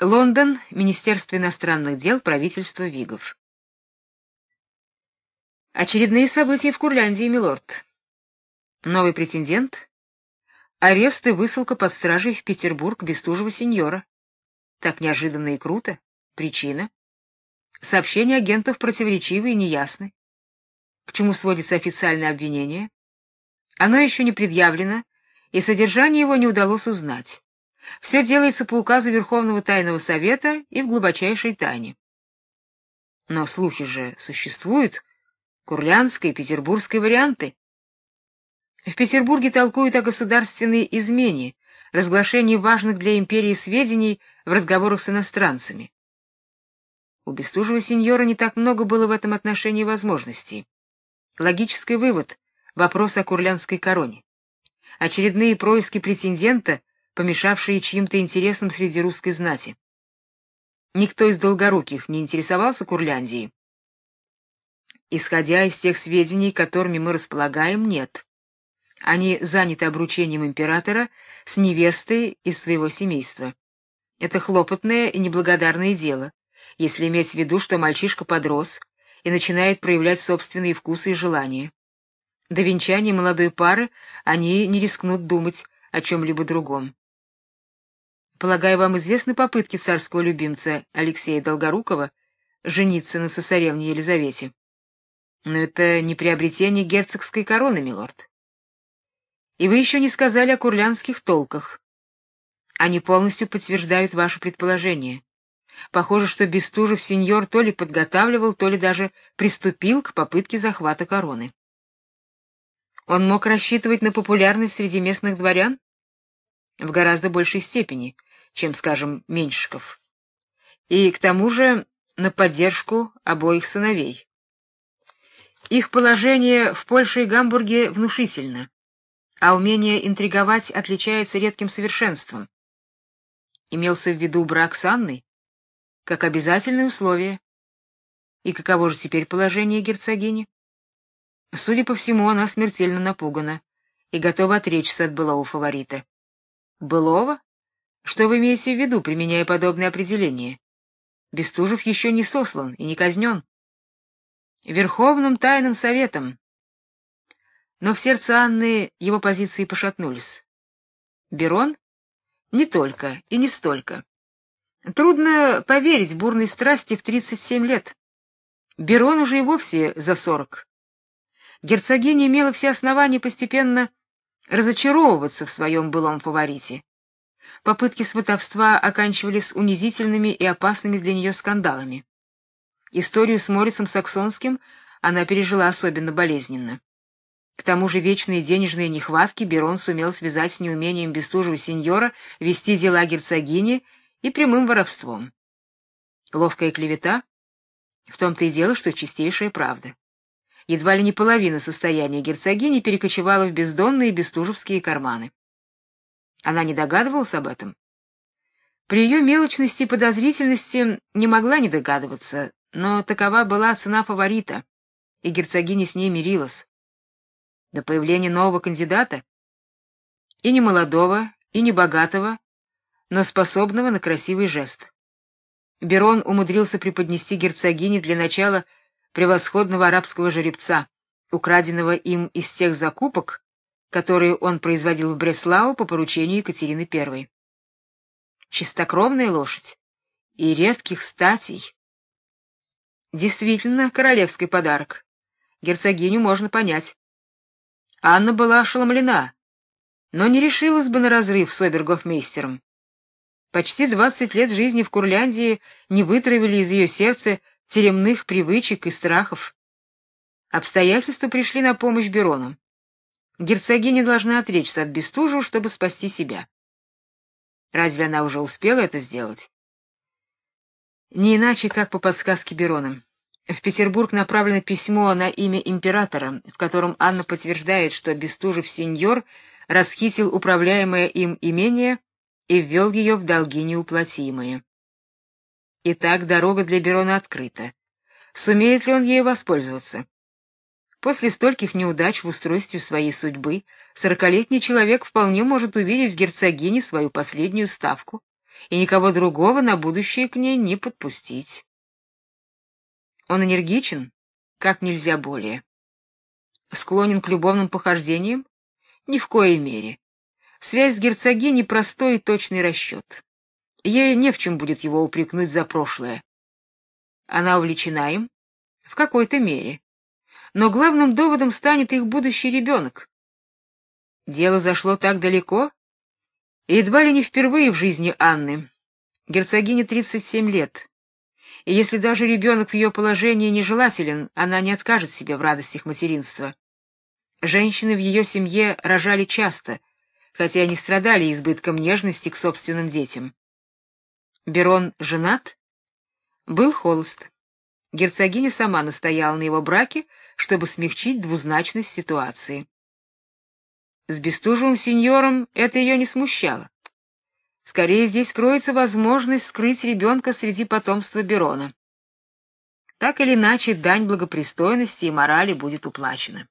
Лондон, Министерство иностранных дел, правительство Вигов. Очередные события в Курляндии, милорд. Новый претендент. Арест и высылка под стражей в Петербург Бестужева сеньора. Так неожиданно и круто. Причина. Сообщения агентов противоречивы и неясны. К чему сводится официальное обвинение? Оно еще не предъявлено, и содержание его не удалось узнать. Все делается по указу Верховного Тайного Совета и в глубочайшей тайне. Но слухи же существуют, курлянской и петербургской варианты. В Петербурге толкуют о государственной измене, разглашении важных для империи сведений в разговорах с иностранцами. У Бестужева сеньора не так много было в этом отношении возможностей. Логический вывод вопрос о курлянской короне. Очередные происки претендента — помешавшие чьим-то интересам среди русской знати. Никто из долгоруких не интересовался Курляндией. Исходя из тех сведений, которыми мы располагаем, нет. Они заняты обручением императора с невестой из своего семейства. Это хлопотное и неблагодарное дело, если иметь в виду, что мальчишка подрос и начинает проявлять собственные вкусы и желания. До венчания молодой пары они не рискнут думать о чем либо другом. Полагаю, вам известны попытки царского любимца Алексея Долгорукова жениться на цесаревне Елизавете. Но это не приобретение герцогской короны, милорд. И вы еще не сказали о курлянских толках. Они полностью подтверждают ваше предположение. Похоже, что Бестужев сеньор то ли подготавливал, то ли даже приступил к попытке захвата короны. Он мог рассчитывать на популярность среди местных дворян? В гораздо большей степени, чем, скажем, Меньшиков. И к тому же на поддержку обоих сыновей. Их положение в Польше и Гамбурге внушительно, а умение интриговать отличается редким совершенством. Имелся в виду брак с Анной как обязательное условие. И каково же теперь положение герцогини? Судя по всему, она смертельно напугана и готова отречься от былого фаворита. Былого? Что вы имеете в виду, применяя подобное определение? Бестужев еще не сослан и не казнен. Верховным тайным советом. Но в сердце Анны его позиции пошатнулись. Берон? Не только и не столько. Трудно поверить бурной страсти в 37 лет. Берон уже и вовсе за 40. Герцогиня имела все основания постепенно разочаровываться в своем былом фаворите. Попытки сватовства оканчивались унизительными и опасными для нее скандалами. Историю с Морицем Саксонским она пережила особенно болезненно. К тому же вечные денежные нехватки Берон сумел связать с неумением бестужего сеньора вести дела герцогини и прямым воровством. Ловкая клевета в том-то и дело, что чистейшая правда. Едва ли не половина состояния герцогини перекочевала в бездонные бестужевские карманы. Она не догадывалась об этом. При ее мелочности и подозрительности не могла не догадываться, но такова была цена фаворита, и герцогиня с ней мирилась. До появления нового кандидата, и не молодого, и не богатого, но способного на красивый жест. Берон умудрился преподнести герцогине для начала превосходного арабского жеребца, украденного им из тех закупок, которые он производил в Бреслау по поручению Екатерины I. Чистокровная лошадь и редких статей. Действительно, королевский подарок. Герцогиню можно понять. Анна была ошеломлена, но не решилась бы на разрыв с обергофмейстером. Почти двадцать лет жизни в Курляндии не вытравили из ее сердца теремных привычек и страхов. Обстоятельства пришли на помощь Берону. Герцогиня должна отречься от Бестужева, чтобы спасти себя. Разве она уже успела это сделать? Не иначе, как по подсказке Берона. В Петербург направлено письмо на имя императора, в котором Анна подтверждает, что Бестужев сеньор расхитил управляемое им имение и ввел ее в долги неуплатимые. Итак, дорога для Берона открыта. Сумеет ли он ею воспользоваться? После стольких неудач в устройстве своей судьбы сорокалетний человек вполне может увидеть в герцогине свою последнюю ставку и никого другого на будущее к ней не подпустить. Он энергичен, как нельзя более. Склонен к любовным похождениям? Ни в коей мере. Связь с герцогиней простой и точный расчет. Ей не в чем будет его упрекнуть за прошлое. Она увлечена им в какой-то мере. Но главным доводом станет их будущий ребенок. Дело зашло так далеко, едва ли не впервые в жизни Анны. Герцогине 37 лет. И если даже ребенок в ее положении нежелателен, она не откажет себе в радостях материнства. Женщины в ее семье рожали часто, хотя и не страдали избытком нежности к собственным детям. Берон женат? Был холост. Герцогиня сама настояла на его браке, чтобы смягчить двузначность ситуации. С бестужевым сеньором это ее не смущало. Скорее здесь кроется возможность скрыть ребенка среди потомства Берона. Так или иначе, дань благопристойности и морали будет уплачена.